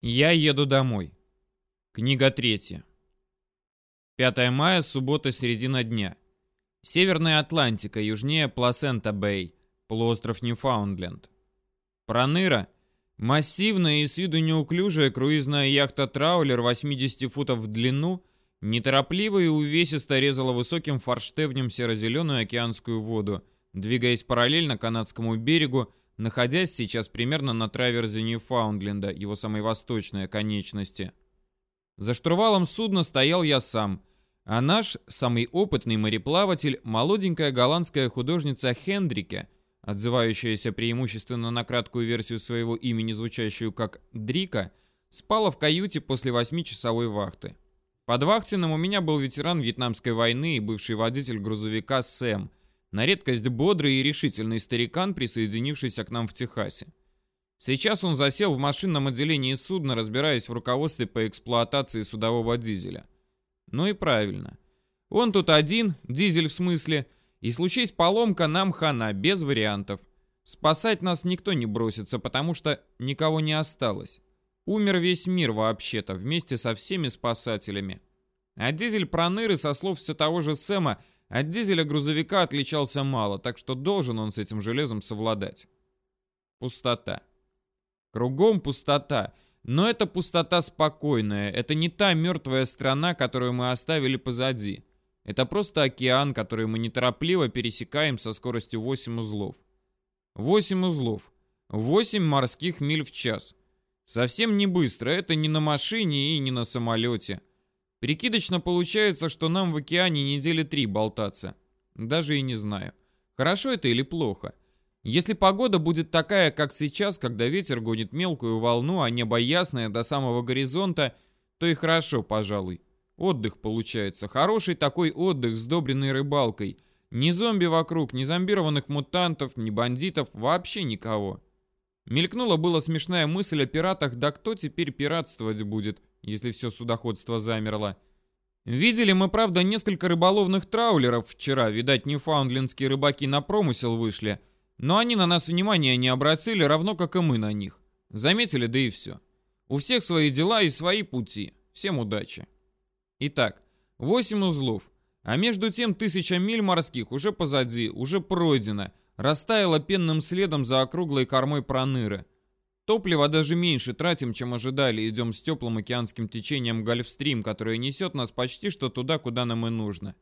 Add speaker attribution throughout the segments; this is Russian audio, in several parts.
Speaker 1: Я еду домой. Книга третья. 5 мая, суббота, середина дня. Северная Атлантика, южнее Пласента-Бэй, полуостров Ньюфаундленд. Проныра — массивная и с виду неуклюжая круизная яхта-траулер 80 футов в длину — неторопливо и увесисто резала высоким форштевнем серо-зеленую океанскую воду, двигаясь параллельно канадскому берегу, находясь сейчас примерно на траверзе Ньюфаундленда, его самой восточной конечности. За штурвалом судна стоял я сам, а наш самый опытный мореплаватель, молоденькая голландская художница Хендрике, отзывающаяся преимущественно на краткую версию своего имени, звучащую как Дрика, спала в каюте после восьмичасовой вахты. Под вахтенным у меня был ветеран Вьетнамской войны и бывший водитель грузовика Сэм – на редкость бодрый и решительный старикан, присоединившийся к нам в Техасе. Сейчас он засел в машинном отделении судна, разбираясь в руководстве по эксплуатации судового дизеля. Ну и правильно. Он тут один, дизель в смысле, и случись поломка, нам хана, без вариантов. Спасать нас никто не бросится, потому что никого не осталось. Умер весь мир вообще-то, вместе со всеми спасателями. А дизель Проныры, со слов все того же Сэма, от дизеля грузовика отличался мало, так что должен он с этим железом совладать. Пустота. Кругом пустота. Но это пустота спокойная. Это не та мертвая страна, которую мы оставили позади. Это просто океан, который мы неторопливо пересекаем со скоростью 8 узлов. 8 узлов. 8 морских миль в час. Совсем не быстро. Это не на машине и не на самолете. Прикидочно получается, что нам в океане недели три болтаться. Даже и не знаю. Хорошо это или плохо? Если погода будет такая, как сейчас, когда ветер гонит мелкую волну, а небо ясное до самого горизонта, то и хорошо, пожалуй. Отдых получается. Хороший такой отдых, сдобренный рыбалкой. Ни зомби вокруг, ни зомбированных мутантов, ни бандитов, вообще никого. Мелькнула была смешная мысль о пиратах, да кто теперь пиратствовать будет? Если все судоходство замерло. Видели мы, правда, несколько рыболовных траулеров вчера, видать, ньюфаундлендские рыбаки на промысел вышли, но они на нас внимания не обратили, равно как и мы на них. Заметили, да и все. У всех свои дела и свои пути. Всем удачи. Итак, 8 узлов, а между тем тысяча миль морских уже позади, уже пройдено, растаяло пенным следом за округлой кормой проныры. Топлива даже меньше тратим, чем ожидали. Идем с теплым океанским течением Гольфстрим, которое несет нас почти что туда, куда нам и нужно.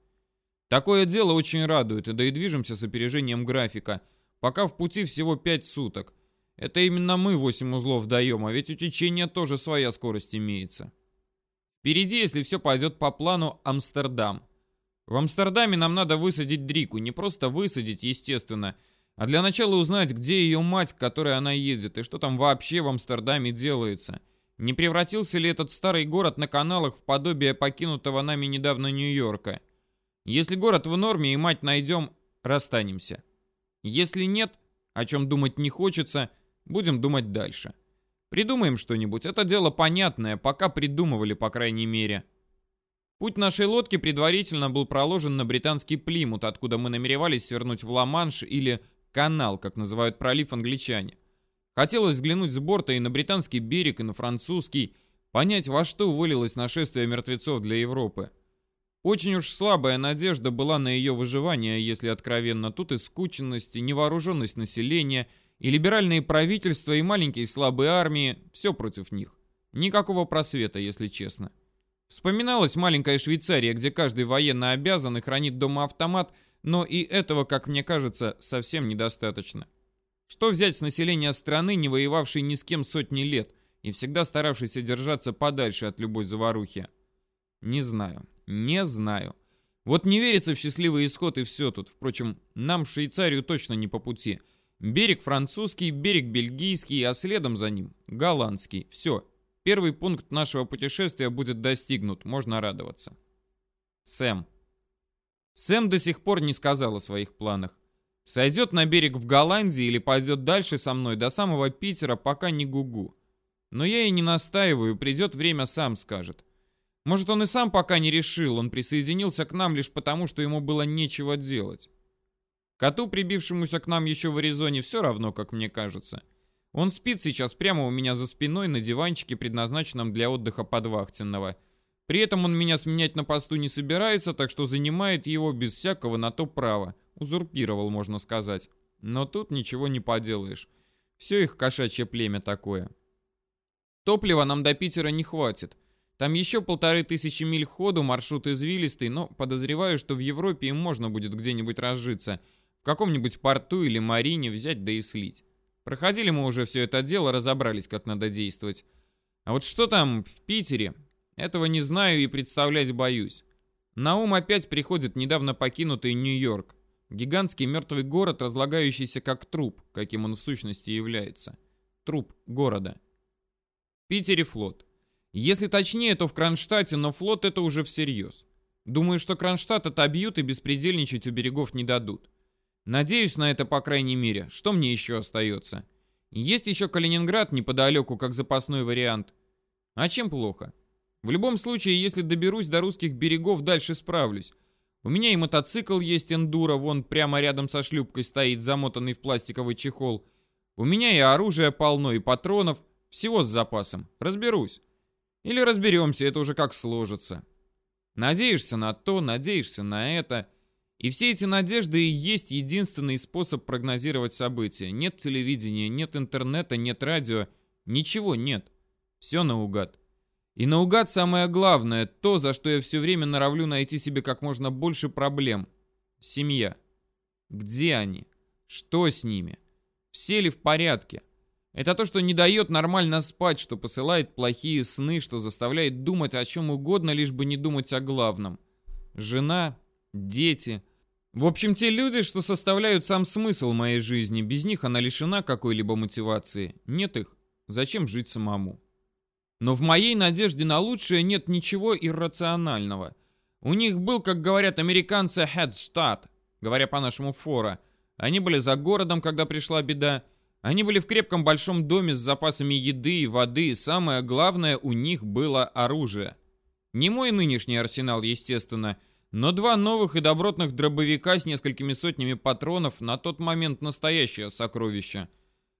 Speaker 1: Такое дело очень радует, и да и движемся с опережением графика. Пока в пути всего 5 суток. Это именно мы 8 узлов даем, а ведь у течения тоже своя скорость имеется. Впереди, если все пойдет по плану, Амстердам. В Амстердаме нам надо высадить Дрику. Не просто высадить, естественно, а для начала узнать, где ее мать, к которой она едет, и что там вообще в Амстердаме делается. Не превратился ли этот старый город на каналах в подобие покинутого нами недавно Нью-Йорка? Если город в норме и мать найдем, расстанемся. Если нет, о чем думать не хочется, будем думать дальше. Придумаем что-нибудь, это дело понятное, пока придумывали, по крайней мере. Путь нашей лодки предварительно был проложен на британский Плимут, откуда мы намеревались свернуть в Ла-Манш или Канал, как называют пролив англичане. Хотелось взглянуть с борта и на британский берег, и на французский, понять, во что вылилось нашествие мертвецов для Европы. Очень уж слабая надежда была на ее выживание, если откровенно. Тут и скученность, и невооруженность населения, и либеральные правительства, и маленькие слабые армии – все против них. Никакого просвета, если честно. Вспоминалась маленькая Швейцария, где каждый военно обязан и хранит дома автомат – но и этого, как мне кажется, совсем недостаточно. Что взять с населения страны, не воевавшей ни с кем сотни лет и всегда старавшейся держаться подальше от любой заварухи? Не знаю, не знаю. Вот не верится в счастливый исход и все тут. Впрочем, нам в Швейцарию точно не по пути. Берег французский, берег бельгийский, а следом за ним голландский. Все. Первый пункт нашего путешествия будет достигнут, можно радоваться. Сэм. Сэм до сих пор не сказал о своих планах. Сойдет на берег в Голландии или пойдет дальше со мной до самого Питера, пока не гугу. Но я и не настаиваю, придет время, сам скажет. Может, он и сам пока не решил, он присоединился к нам лишь потому, что ему было нечего делать. Коту, прибившемуся к нам еще в Аризоне, все равно, как мне кажется. Он спит сейчас прямо у меня за спиной на диванчике, предназначенном для отдыха подвахтенного. При этом он меня сменять на посту не собирается, так что занимает его без всякого на то права. Узурпировал, можно сказать. Но тут ничего не поделаешь. Все их кошачье племя такое. Топлива нам до Питера не хватит. Там еще полторы тысячи миль ходу, маршрут извилистый, но подозреваю, что в Европе им можно будет где-нибудь разжиться. В каком-нибудь порту или марине взять да и слить. Проходили мы уже все это дело, разобрались, как надо действовать. А вот что там в Питере, этого не знаю и представлять боюсь. На ум опять приходит недавно покинутый Нью-Йорк. Гигантский мертвый город, разлагающийся как труп, каким он в сущности является. Труп города. Питере флот. Если точнее, то в Кронштадте, но флот это уже всерьез. Думаю, что Кронштадт отобьют и беспредельничать у берегов не дадут. Надеюсь на это, по крайней мере. Что мне еще остается? Есть еще Калининград неподалеку, как запасной вариант. А чем плохо? В любом случае, если доберусь до русских берегов, дальше справлюсь. У меня и мотоцикл есть эндуро, вон прямо рядом со шлюпкой стоит, замотанный в пластиковый чехол. У меня и оружие полно, и патронов, всего с запасом. Разберусь. Или разберемся, это уже как сложится. Надеешься на то, надеешься на это. И все эти надежды и есть единственный способ прогнозировать события. Нет телевидения, нет интернета, нет радио. Ничего нет. Все наугад. И наугад самое главное, то, за что я все время норовлю найти себе как можно больше проблем. Семья. Где они? Что с ними? Все ли в порядке? Это то, что не дает нормально спать, что посылает плохие сны, что заставляет думать о чем угодно, лишь бы не думать о главном. Жена, дети. В общем, те люди, что составляют сам смысл моей жизни. Без них она лишена какой-либо мотивации. Нет их. Зачем жить самому? Но в моей надежде на лучшее нет ничего иррационального. У них был, как говорят американцы, headstart, говоря по-нашему фора. Они были за городом, когда пришла беда. Они были в крепком большом доме с запасами еды и воды, и самое главное, у них было оружие. Не мой нынешний арсенал, естественно, но два новых и добротных дробовика с несколькими сотнями патронов на тот момент настоящее сокровище.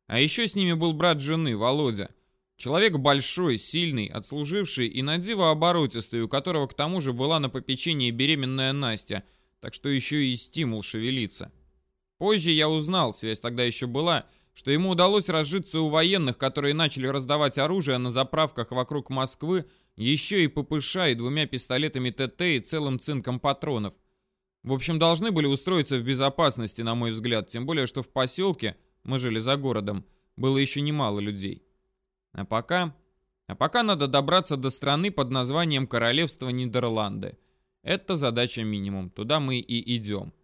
Speaker 1: А еще с ними был брат жены, Володя. Человек большой, сильный, отслуживший и на диво оборотистый, у которого к тому же была на попечении беременная Настя, так что еще и стимул шевелиться. Позже я узнал, связь тогда еще была, что ему удалось разжиться у военных, которые начали раздавать оружие на заправках вокруг Москвы, еще и ППШ и двумя пистолетами ТТ и целым цинком патронов. В общем, должны были устроиться в безопасности, на мой взгляд, тем более, что в поселке, мы жили за городом, было еще немало людей. А пока... А пока надо добраться до страны под названием Королевство Нидерланды. Это задача минимум. Туда мы и идем.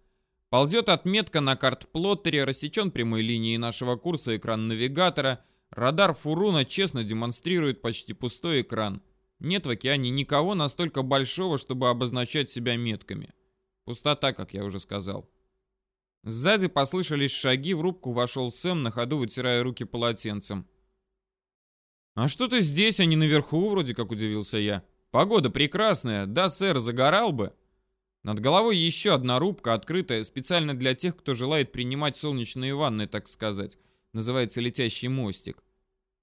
Speaker 1: Ползет отметка на карт-плоттере, рассечен прямой линией нашего курса экран навигатора. Радар Фуруна честно демонстрирует почти пустой экран. Нет в океане никого настолько большого, чтобы обозначать себя метками. Пустота, как я уже сказал. Сзади послышались шаги, в рубку вошел Сэм, на ходу вытирая руки полотенцем. «А что ты здесь, а не наверху?» — вроде как удивился я. «Погода прекрасная. Да, сэр, загорал бы». Над головой еще одна рубка, открытая специально для тех, кто желает принимать солнечные ванны, так сказать. Называется «Летящий мостик».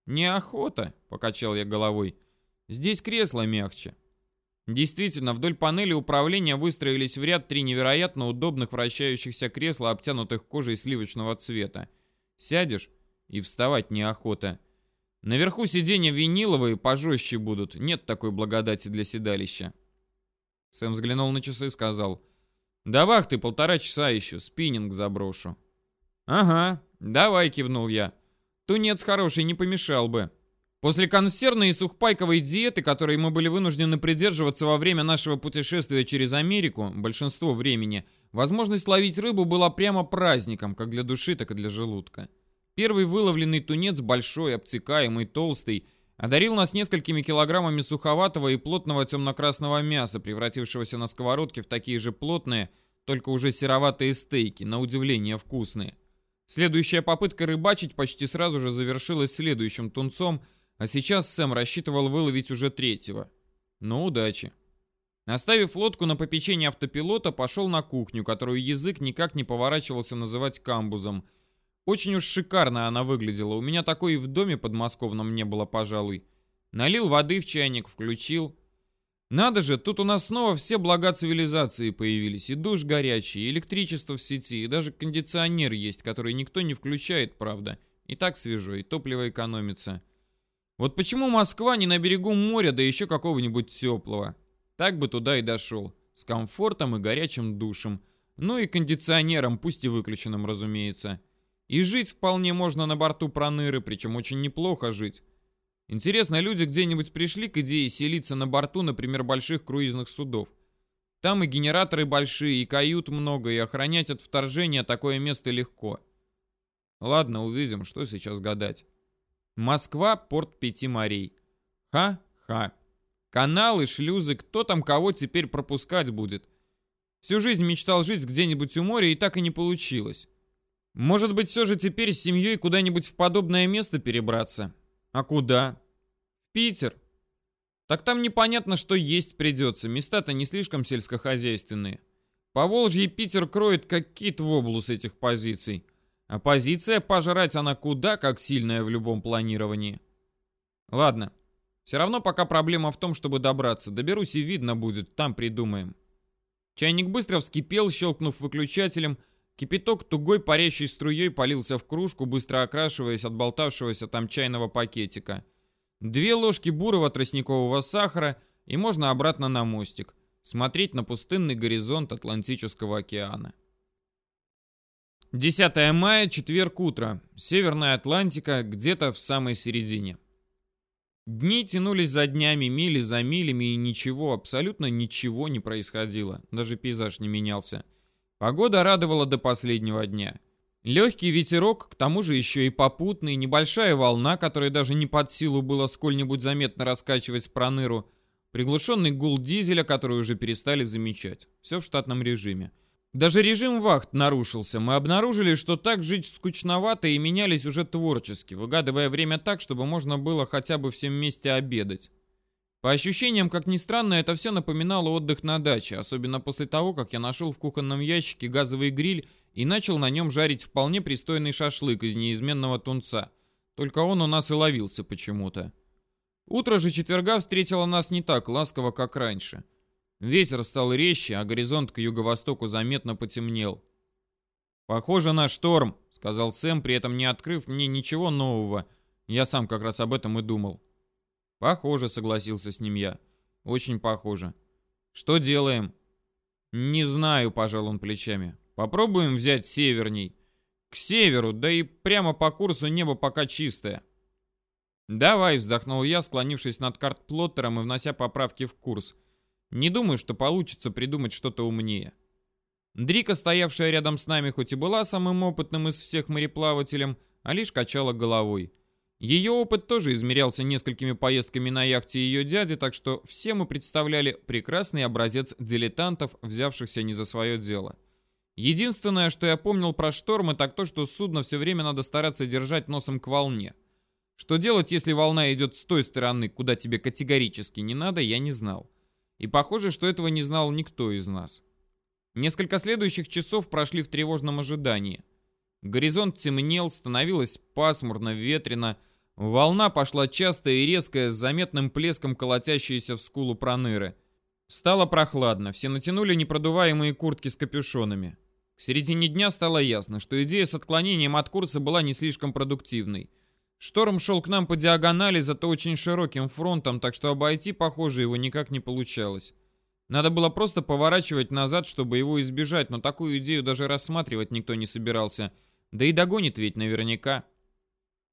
Speaker 1: «Неохота», — покачал я головой. «Здесь кресло мягче». Действительно, вдоль панели управления выстроились в ряд три невероятно удобных вращающихся кресла, обтянутых кожей сливочного цвета. Сядешь и вставать неохота. Наверху сиденья виниловые, пожестче будут. Нет такой благодати для седалища. Сэм взглянул на часы и сказал. «До вахты полтора часа еще, спиннинг заброшу». «Ага, давай», — кивнул я. «Тунец хороший не помешал бы». После консервной и сухпайковой диеты, которой мы были вынуждены придерживаться во время нашего путешествия через Америку, большинство времени, возможность ловить рыбу была прямо праздником, как для души, так и для желудка. Первый выловленный тунец большой, обтекаемый, толстый, одарил нас несколькими килограммами суховатого и плотного темно-красного мяса, превратившегося на сковородке в такие же плотные, только уже сероватые стейки, на удивление вкусные. Следующая попытка рыбачить почти сразу же завершилась следующим тунцом, а сейчас Сэм рассчитывал выловить уже третьего. Но удачи. Оставив лодку на попечение автопилота, пошел на кухню, которую язык никак не поворачивался называть камбузом – Очень уж шикарно она выглядела. У меня такой и в доме подмосковном не было, пожалуй. Налил воды в чайник, включил. Надо же, тут у нас снова все блага цивилизации появились. И душ горячий, и электричество в сети, и даже кондиционер есть, который никто не включает, правда. И так свежо, и топливо экономится. Вот почему Москва не на берегу моря, да еще какого-нибудь теплого? Так бы туда и дошел. С комфортом и горячим душем. Ну и кондиционером, пусть и выключенным, разумеется. И жить вполне можно на борту Проныры, причем очень неплохо жить. Интересно, люди где-нибудь пришли к идее селиться на борту, например, больших круизных судов? Там и генераторы большие, и кают много, и охранять от вторжения такое место легко. Ладно, увидим, что сейчас гадать. Москва, порт пяти морей. Ха-ха. Каналы, шлюзы, кто там кого теперь пропускать будет? Всю жизнь мечтал жить где-нибудь у моря, и так и не получилось. Может быть, все же теперь с семьей куда-нибудь в подобное место перебраться? А куда? В Питер. Так там непонятно, что есть придется. Места-то не слишком сельскохозяйственные. По Волжье Питер кроет как кит в с этих позиций. А позиция пожрать она куда как сильная в любом планировании. Ладно. Все равно пока проблема в том, чтобы добраться. Доберусь и видно будет, там придумаем. Чайник быстро вскипел, щелкнув выключателем, Кипяток тугой парящей струей полился в кружку, быстро окрашиваясь от болтавшегося там чайного пакетика. Две ложки бурого тростникового сахара, и можно обратно на мостик. Смотреть на пустынный горизонт Атлантического океана. 10 мая, четверг утро. Северная Атлантика, где-то в самой середине. Дни тянулись за днями, мили за милями, и ничего, абсолютно ничего не происходило. Даже пейзаж не менялся. Погода радовала до последнего дня. Легкий ветерок, к тому же еще и попутный, небольшая волна, которая даже не под силу было сколь-нибудь заметно раскачивать проныру, приглушенный гул дизеля, который уже перестали замечать. Все в штатном режиме. Даже режим вахт нарушился. Мы обнаружили, что так жить скучновато и менялись уже творчески, выгадывая время так, чтобы можно было хотя бы всем вместе обедать. По ощущениям, как ни странно, это все напоминало отдых на даче, особенно после того, как я нашел в кухонном ящике газовый гриль и начал на нем жарить вполне пристойный шашлык из неизменного тунца. Только он у нас и ловился почему-то. Утро же четверга встретило нас не так ласково, как раньше. Ветер стал резче, а горизонт к юго-востоку заметно потемнел. «Похоже на шторм», — сказал Сэм, при этом не открыв мне ничего нового. Я сам как раз об этом и думал. «Похоже», — согласился с ним я. «Очень похоже». «Что делаем?» «Не знаю», — пожал он плечами. «Попробуем взять северней». «К северу, да и прямо по курсу небо пока чистое». «Давай», — вздохнул я, склонившись над карт-плоттером и внося поправки в курс. «Не думаю, что получится придумать что-то умнее». Дрика, стоявшая рядом с нами, хоть и была самым опытным из всех мореплавателем, а лишь качала головой. Ее опыт тоже измерялся несколькими поездками на яхте ее дяди, так что все мы представляли прекрасный образец дилетантов, взявшихся не за свое дело. Единственное, что я помнил про штормы, так то, что судно все время надо стараться держать носом к волне. Что делать, если волна идет с той стороны, куда тебе категорически не надо, я не знал. И похоже, что этого не знал никто из нас. Несколько следующих часов прошли в тревожном ожидании. Горизонт темнел, становилось пасмурно, ветрено, Волна пошла частая и резкая, с заметным плеском колотящаяся в скулу проныры. Стало прохладно, все натянули непродуваемые куртки с капюшонами. К середине дня стало ясно, что идея с отклонением от курса была не слишком продуктивной. Шторм шел к нам по диагонали, зато очень широким фронтом, так что обойти, похоже, его никак не получалось. Надо было просто поворачивать назад, чтобы его избежать, но такую идею даже рассматривать никто не собирался. Да и догонит ведь наверняка.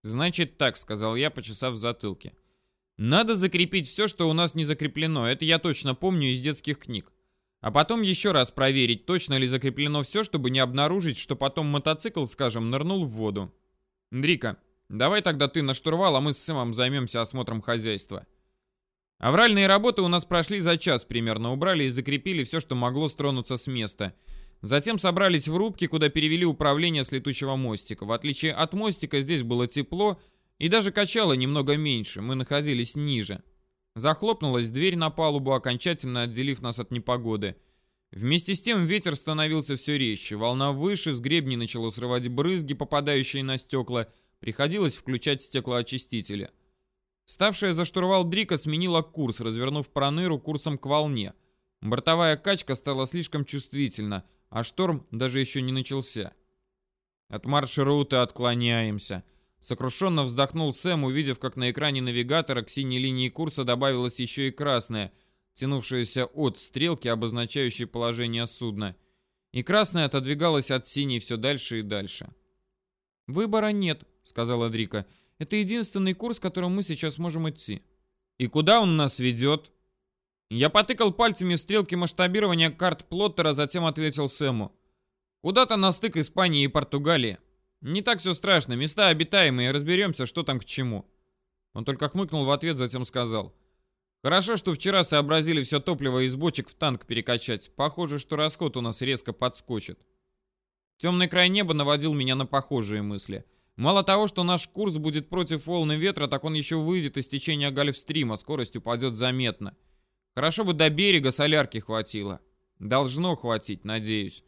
Speaker 1: «Значит так», — сказал я, почесав в затылке. «Надо закрепить все, что у нас не закреплено. Это я точно помню из детских книг. А потом еще раз проверить, точно ли закреплено все, чтобы не обнаружить, что потом мотоцикл, скажем, нырнул в воду. Дрика, давай тогда ты на штурвал, а мы с Сэмом займемся осмотром хозяйства». Авральные работы у нас прошли за час примерно. Убрали и закрепили все, что могло стронуться с места — Затем собрались в рубке, куда перевели управление с летучего мостика. В отличие от мостика, здесь было тепло и даже качало немного меньше, мы находились ниже. Захлопнулась дверь на палубу, окончательно отделив нас от непогоды. Вместе с тем ветер становился все резче, волна выше, с гребней начало срывать брызги, попадающие на стекла, приходилось включать стеклоочистители. Ставшая за штурвал Дрика сменила курс, развернув проныру курсом к волне. Бортовая качка стала слишком чувствительна, а шторм даже еще не начался. От маршрута отклоняемся. Сокрушенно вздохнул Сэм, увидев, как на экране навигатора к синей линии курса добавилась еще и красная, тянувшаяся от стрелки, обозначающей положение судна. И красная отодвигалась от синей все дальше и дальше. «Выбора нет», — сказала Дрика. «Это единственный курс, которым мы сейчас можем идти». «И куда он нас ведет?» Я потыкал пальцами в стрелки масштабирования карт Плоттера, затем ответил Сэму. Куда-то на стык Испании и Португалии. Не так все страшно, места обитаемые, разберемся, что там к чему. Он только хмыкнул в ответ, затем сказал. Хорошо, что вчера сообразили все топливо из бочек в танк перекачать. Похоже, что расход у нас резко подскочит. Темный край неба наводил меня на похожие мысли. Мало того, что наш курс будет против волны ветра, так он еще выйдет из течения гольфстрима, скорость упадет заметно. Хорошо бы до берега солярки хватило. Должно хватить, надеюсь.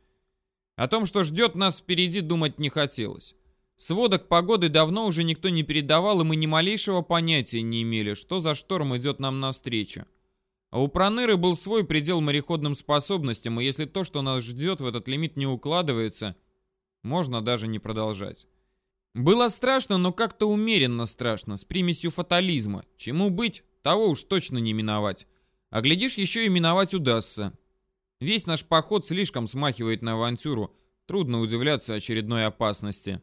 Speaker 1: О том, что ждет нас впереди, думать не хотелось. Сводок погоды давно уже никто не передавал, и мы ни малейшего понятия не имели, что за шторм идет нам навстречу. А у Проныры был свой предел мореходным способностям, и если то, что нас ждет, в этот лимит не укладывается, можно даже не продолжать. Было страшно, но как-то умеренно страшно, с примесью фатализма. Чему быть, того уж точно не миновать. А глядишь, еще и миновать удастся. Весь наш поход слишком смахивает на авантюру. Трудно удивляться очередной опасности.